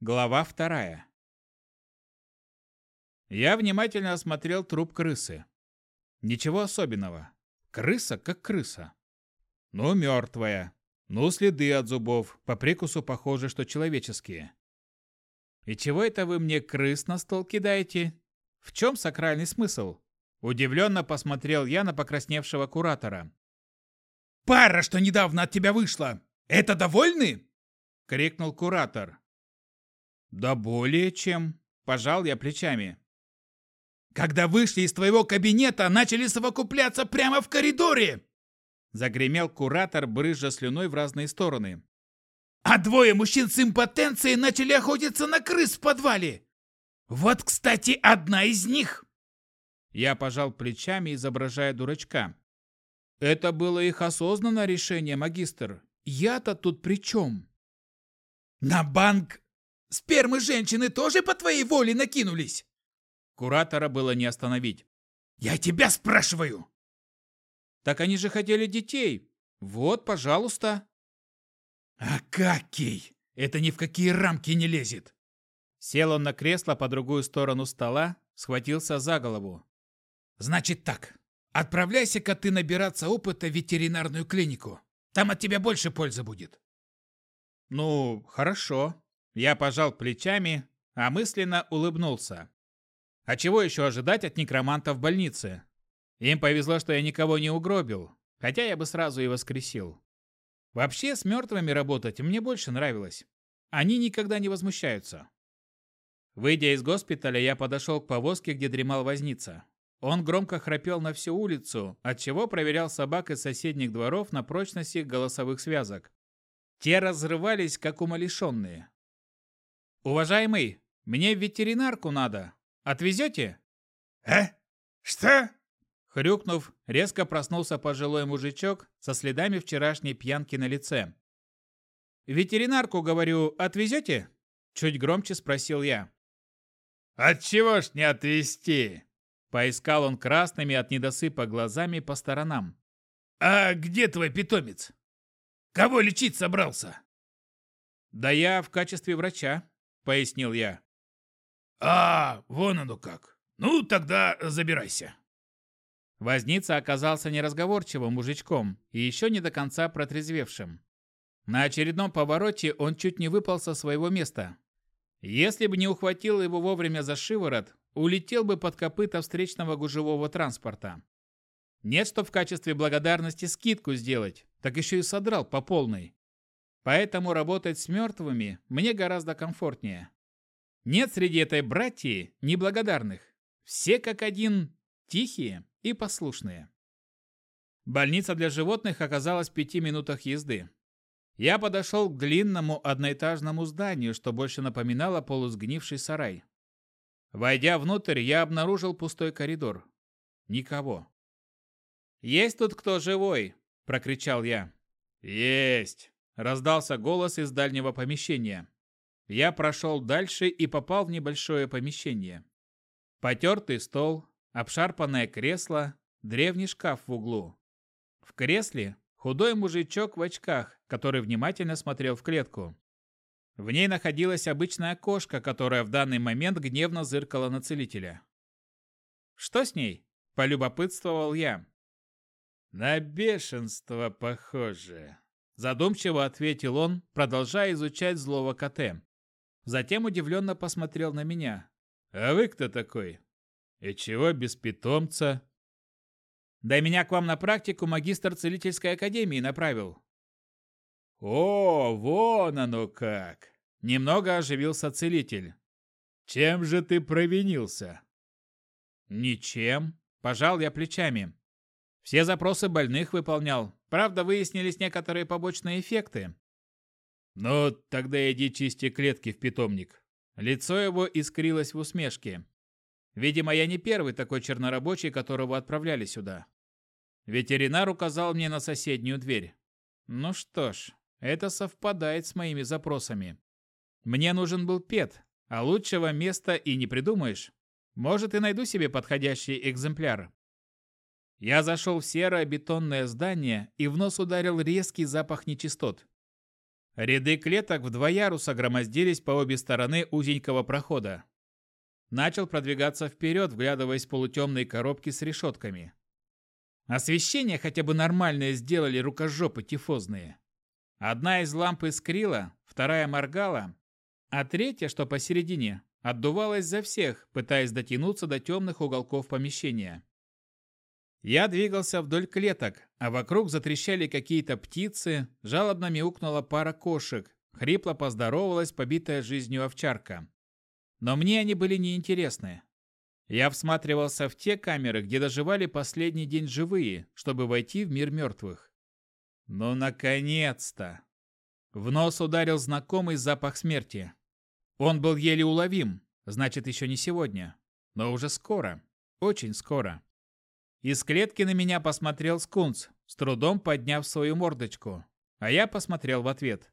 Глава вторая. Я внимательно осмотрел труп крысы. Ничего особенного. Крыса как крыса. Ну, мертвая. Ну, следы от зубов. По прикусу похоже, что человеческие. И чего это вы мне крыс на стол кидаете? В чем сакральный смысл? Удивленно посмотрел я на покрасневшего куратора. «Пара, что недавно от тебя вышла! Это довольны?» — крикнул куратор. «Да более чем», — пожал я плечами. «Когда вышли из твоего кабинета, начали совокупляться прямо в коридоре!» Загремел куратор, брызжа слюной в разные стороны. «А двое мужчин с импотенцией начали охотиться на крыс в подвале! Вот, кстати, одна из них!» Я пожал плечами, изображая дурачка. «Это было их осознанное решение, магистр. Я-то тут при чем?» «На банк спермы женщины тоже по твоей воле накинулись?» Куратора было не остановить. «Я тебя спрашиваю!» «Так они же хотели детей. Вот, пожалуйста». «Акакий! Это ни в какие рамки не лезет!» Сел он на кресло по другую сторону стола, схватился за голову. «Значит так, отправляйся-ка ты набираться опыта в ветеринарную клинику. Там от тебя больше пользы будет». «Ну, хорошо». Я пожал плечами, а мысленно улыбнулся. А чего еще ожидать от некроманта в больнице? Им повезло, что я никого не угробил, хотя я бы сразу и воскресил. Вообще, с мертвыми работать мне больше нравилось. Они никогда не возмущаются. Выйдя из госпиталя, я подошел к повозке, где дремал возница. Он громко храпел на всю улицу, отчего проверял собак из соседних дворов на прочность их голосовых связок. Те разрывались, как умалишенные. «Уважаемый, мне в ветеринарку надо. Отвезете?» «Э? Что?» Хрюкнув, резко проснулся пожилой мужичок со следами вчерашней пьянки на лице. «Ветеринарку, говорю, отвезете?» Чуть громче спросил я. «Отчего ж не отвезти?» Поискал он красными от недосыпа глазами по сторонам. «А где твой питомец? Кого лечить собрался?» «Да я в качестве врача», — пояснил я. «А, вон оно как. Ну, тогда забирайся». Возница оказался неразговорчивым мужичком и еще не до конца протрезвевшим. На очередном повороте он чуть не выпал со своего места, если бы не ухватил его вовремя за шиворот, улетел бы под копыта встречного гужевого транспорта. Нет, что в качестве благодарности скидку сделать, так еще и содрал по полной. Поэтому работать с мертвыми мне гораздо комфортнее. Нет среди этой братьи неблагодарных. Все как один тихие и послушные. Больница для животных оказалась в пяти минутах езды. Я подошел к длинному одноэтажному зданию, что больше напоминало полусгнивший сарай. Войдя внутрь, я обнаружил пустой коридор. Никого. «Есть тут кто живой?» – прокричал я. «Есть!» – раздался голос из дальнего помещения. Я прошел дальше и попал в небольшое помещение. Потертый стол, обшарпанное кресло, древний шкаф в углу. В кресле Худой мужичок в очках, который внимательно смотрел в клетку. В ней находилась обычная кошка, которая в данный момент гневно зыркала на целителя. «Что с ней?» – полюбопытствовал я. «На бешенство похоже», – задумчиво ответил он, продолжая изучать злого КТ. Затем удивленно посмотрел на меня. «А вы кто такой? И чего без питомца?» Да меня к вам на практику магистр целительской академии направил. О, вон оно как! Немного оживился целитель. Чем же ты провинился? Ничем. Пожал я плечами. Все запросы больных выполнял. Правда, выяснились некоторые побочные эффекты. Ну, тогда иди чисти клетки в питомник. Лицо его искрилось в усмешке. Видимо, я не первый такой чернорабочий, которого отправляли сюда. Ветеринар указал мне на соседнюю дверь. Ну что ж, это совпадает с моими запросами. Мне нужен был пет, а лучшего места и не придумаешь. Может, и найду себе подходящий экземпляр. Я зашел в серое бетонное здание, и в нос ударил резкий запах нечистот. Ряды клеток в два яруса громоздились по обе стороны узенького прохода. Начал продвигаться вперед, вглядываясь в полутемные коробки с решетками. Освещение хотя бы нормальное сделали рукожопы тифозные. Одна из ламп искрила, вторая моргала, а третья, что посередине, отдувалась за всех, пытаясь дотянуться до темных уголков помещения. Я двигался вдоль клеток, а вокруг затрещали какие-то птицы, жалобно мяукнула пара кошек, хрипло поздоровалась побитая жизнью овчарка. Но мне они были неинтересны. Я всматривался в те камеры, где доживали последний день живые, чтобы войти в мир мертвых. Ну, наконец-то! В нос ударил знакомый запах смерти. Он был еле уловим, значит, еще не сегодня, но уже скоро, очень скоро. Из клетки на меня посмотрел скунс, с трудом подняв свою мордочку, а я посмотрел в ответ.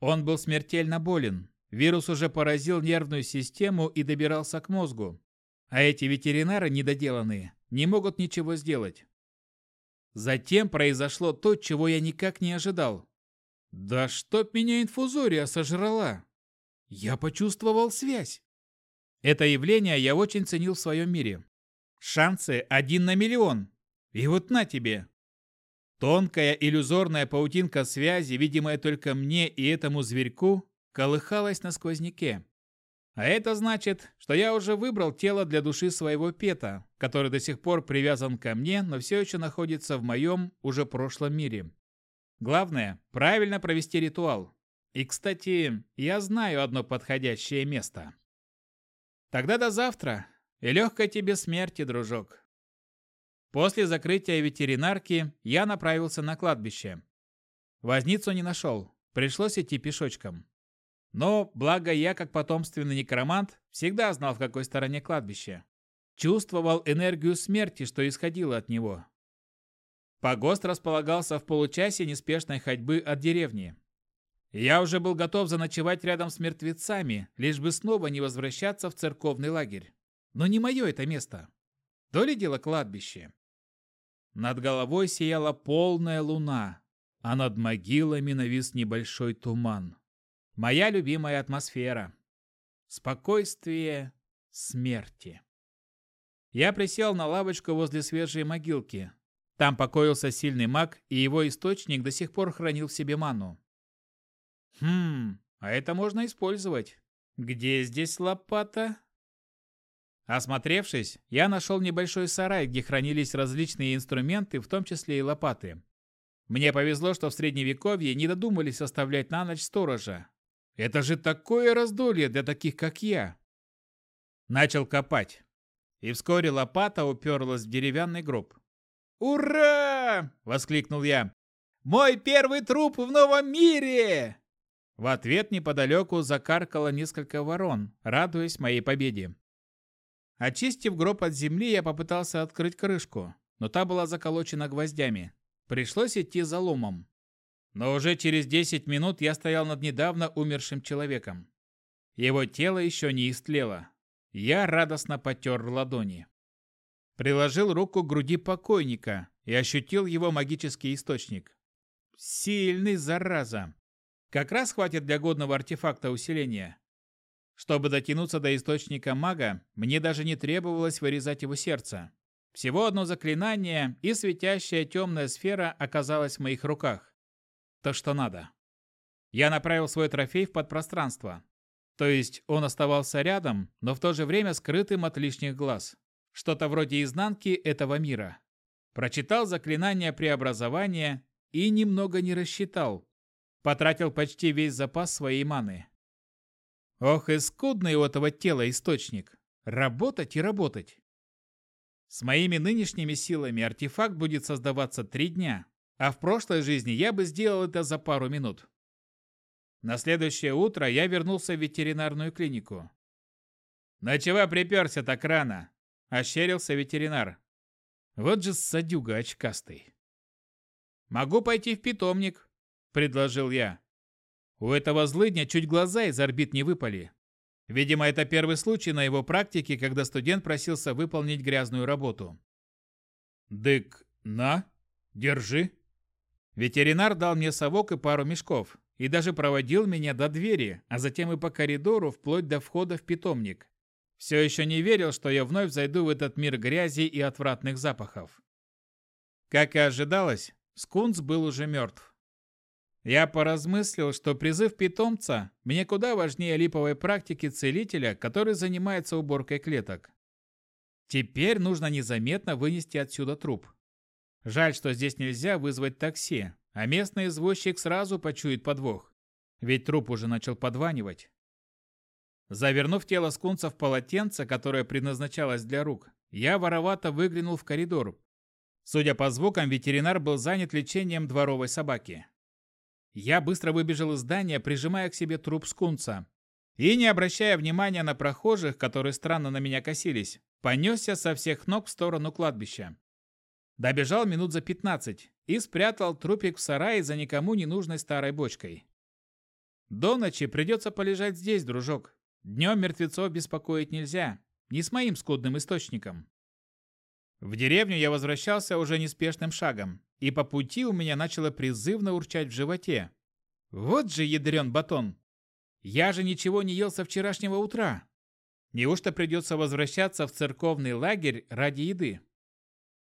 Он был смертельно болен. Вирус уже поразил нервную систему и добирался к мозгу. А эти ветеринары недоделанные не могут ничего сделать. Затем произошло то, чего я никак не ожидал. Да чтоб меня инфузория сожрала! Я почувствовал связь. Это явление я очень ценил в своем мире. Шансы один на миллион. И вот на тебе. Тонкая иллюзорная паутинка связи, видимая только мне и этому зверьку, колыхалась на сквозняке. А это значит, что я уже выбрал тело для души своего пета, который до сих пор привязан ко мне, но все еще находится в моем уже прошлом мире. Главное – правильно провести ритуал. И, кстати, я знаю одно подходящее место. Тогда до завтра. И легкой тебе смерти, дружок. После закрытия ветеринарки я направился на кладбище. Возницу не нашел, пришлось идти пешочком. Но, благо я, как потомственный некромант, всегда знал, в какой стороне кладбище. Чувствовал энергию смерти, что исходило от него. Погост располагался в получасе неспешной ходьбы от деревни. Я уже был готов заночевать рядом с мертвецами, лишь бы снова не возвращаться в церковный лагерь. Но не мое это место. То ли дело кладбище. Над головой сияла полная луна, а над могилами навис небольшой туман. Моя любимая атмосфера. Спокойствие смерти. Я присел на лавочку возле свежей могилки. Там покоился сильный маг, и его источник до сих пор хранил в себе ману. Хм, а это можно использовать. Где здесь лопата? Осмотревшись, я нашел небольшой сарай, где хранились различные инструменты, в том числе и лопаты. Мне повезло, что в средневековье не додумались оставлять на ночь сторожа. Это же такое раздолье для таких, как я. Начал копать. И вскоре лопата уперлась в деревянный гроб. «Ура!» – воскликнул я. «Мой первый труп в новом мире!» В ответ неподалеку закаркало несколько ворон, радуясь моей победе. Очистив гроб от земли, я попытался открыть крышку, но та была заколочена гвоздями. Пришлось идти за ломом. Но уже через 10 минут я стоял над недавно умершим человеком. Его тело еще не истлело. Я радостно потер ладони. Приложил руку к груди покойника и ощутил его магический источник. Сильный, зараза. Как раз хватит для годного артефакта усиления. Чтобы дотянуться до источника мага, мне даже не требовалось вырезать его сердце. Всего одно заклинание, и светящая темная сфера оказалась в моих руках. То, что надо. Я направил свой трофей в подпространство. То есть он оставался рядом, но в то же время скрытым от лишних глаз. Что-то вроде изнанки этого мира. Прочитал заклинание преобразования и немного не рассчитал. Потратил почти весь запас своей маны. Ох, и скудный у этого тела источник. Работать и работать. С моими нынешними силами артефакт будет создаваться три дня, а в прошлой жизни я бы сделал это за пару минут. На следующее утро я вернулся в ветеринарную клинику. «На чего приперся так рано?» – ощерился ветеринар. Вот же садюга очкастый. «Могу пойти в питомник», – предложил я. У этого злыдня чуть глаза из орбит не выпали. Видимо, это первый случай на его практике, когда студент просился выполнить грязную работу. «Дык, на, держи». Ветеринар дал мне совок и пару мешков. и даже проводил меня до двери, а затем и по коридору вплоть до входа в питомник. Все еще не верил, что я вновь зайду в этот мир грязи и отвратных запахов. Как и ожидалось, Скунс был уже мертв. Я поразмыслил, что призыв питомца мне куда важнее липовой практики целителя, который занимается уборкой клеток. Теперь нужно незаметно вынести отсюда труп. Жаль, что здесь нельзя вызвать такси, а местный извозчик сразу почует подвох, ведь труп уже начал подванивать. Завернув тело скунса в полотенце, которое предназначалось для рук, я воровато выглянул в коридор. Судя по звукам, ветеринар был занят лечением дворовой собаки. Я быстро выбежал из здания, прижимая к себе труп скунса. И, не обращая внимания на прохожих, которые странно на меня косились, понесся со всех ног в сторону кладбища. Добежал минут за 15 и спрятал трупик в сарае за никому не нужной старой бочкой. До ночи придется полежать здесь, дружок. Днем мертвецов беспокоить нельзя, не с моим скудным источником. В деревню я возвращался уже неспешным шагом, и по пути у меня начало призывно урчать в животе. Вот же ядрен батон! Я же ничего не ел со вчерашнего утра. Неужто придется возвращаться в церковный лагерь ради еды?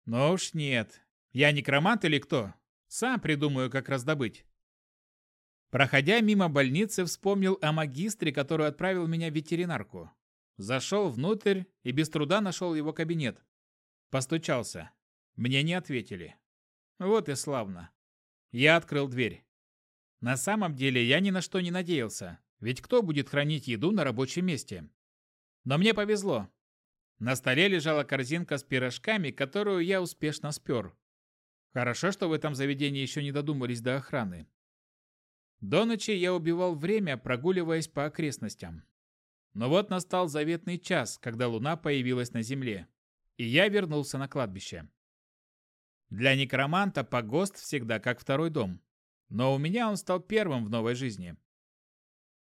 Но уж нет. Я некромант или кто? Сам придумаю, как раздобыть. Проходя мимо больницы, вспомнил о магистре, который отправил меня в ветеринарку. Зашел внутрь и без труда нашел его кабинет. Постучался. Мне не ответили. Вот и славно. Я открыл дверь. На самом деле я ни на что не надеялся, ведь кто будет хранить еду на рабочем месте? Но мне повезло. На столе лежала корзинка с пирожками, которую я успешно спер. Хорошо, что в этом заведении еще не додумались до охраны. До ночи я убивал время, прогуливаясь по окрестностям. Но вот настал заветный час, когда луна появилась на земле, и я вернулся на кладбище. Для некроманта погост всегда как второй дом, но у меня он стал первым в новой жизни.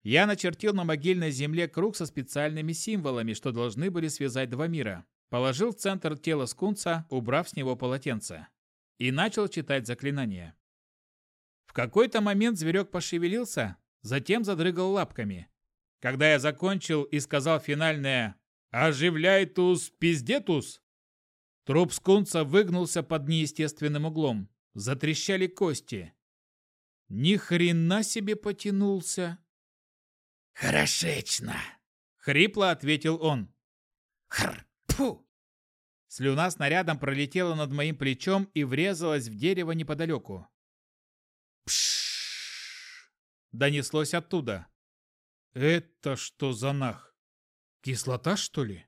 Я начертил на могильной земле круг со специальными символами, что должны были связать два мира. Положил в центр тела скунса, убрав с него полотенце. И начал читать заклинание. В какой-то момент зверек пошевелился, затем задрыгал лапками. Когда я закончил и сказал финальное «Оживляй туз, пиздетус!», труп скунса выгнулся под неестественным углом. Затрещали кости. Ни хрена себе потянулся. «Хорошечно!» — хрипло ответил он. «Хр! Пфу!» Слюна снарядом пролетела над моим плечом и врезалась в дерево неподалеку. Пшшш! Донеслось оттуда. «Это что за нах? Кислота, что ли?»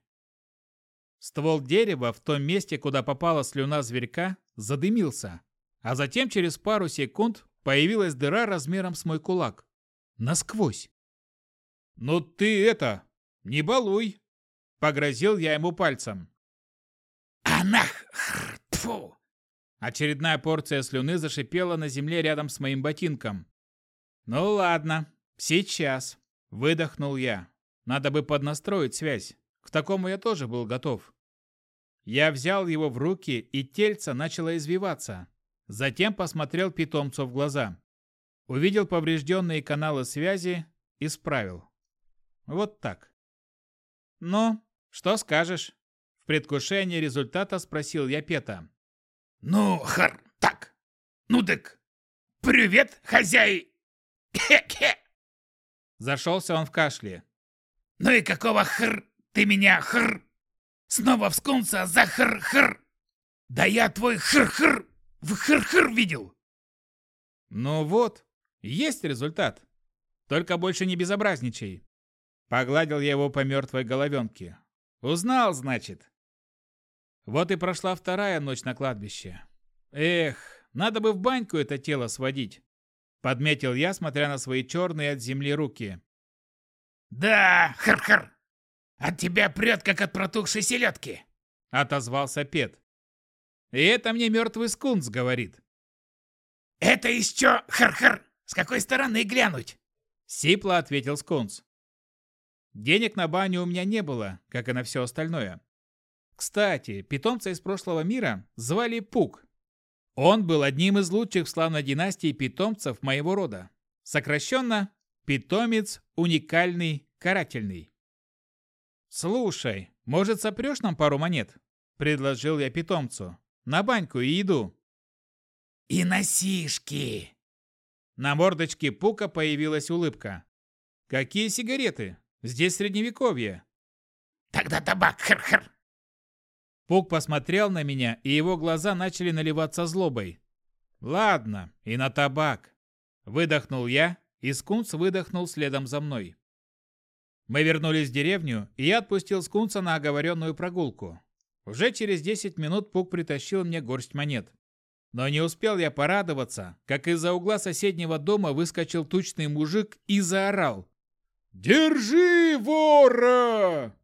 Ствол дерева в том месте, куда попала слюна зверька, задымился, а затем через пару секунд появилась дыра размером с мой кулак. Насквозь. «Ну ты это, не балуй!» — погрозил я ему пальцем. «Анах! Тьфу!» Очередная порция слюны зашипела на земле рядом с моим ботинком. «Ну ладно, сейчас», — выдохнул я. «Надо бы поднастроить связь. К такому я тоже был готов». Я взял его в руки, и тельце начало извиваться. Затем посмотрел питомцу в глаза. Увидел поврежденные каналы связи, исправил. Вот так. «Ну, что скажешь?» В предвкушении результата спросил я Пета. «Ну, хар, так. Ну так, привет, хозяй!» Хе-хе. Зашелся он в кашле. «Ну и какого хр ты меня хр? Снова вскунся за хр-хр! Да я твой хр-хр в хр-хр видел!» «Ну вот, есть результат. Только больше не безобразничай. Погладил я его по мертвой головенке. Узнал, значит. Вот и прошла вторая ночь на кладбище. Эх, надо бы в баньку это тело сводить. Подметил я, смотря на свои черные от земли руки. Да, хр-хр. От тебя прет, как от протухшей селедки. Отозвался Пет. И это мне мертвый скунс говорит. Это еще хр-хр. С какой стороны глянуть? Сипло ответил скунс. Денег на баню у меня не было, как и на все остальное. Кстати, питомца из прошлого мира звали Пук. Он был одним из лучших в славной династии питомцев моего рода. Сокращенно «Питомец уникальный карательный». «Слушай, может, сопрешь нам пару монет?» – предложил я питомцу. «На баньку и еду». «И носишки!» На мордочке Пука появилась улыбка. «Какие сигареты? Здесь средневековье». «Тогда табак, хр-хр!» Пук посмотрел на меня, и его глаза начали наливаться злобой. «Ладно, и на табак». Выдохнул я, и скунс выдохнул следом за мной. Мы вернулись в деревню, и я отпустил скунса на оговоренную прогулку. Уже через 10 минут Пук притащил мне горсть монет. Но не успел я порадоваться, как из-за угла соседнего дома выскочил тучный мужик и заорал. «Держи, вора!»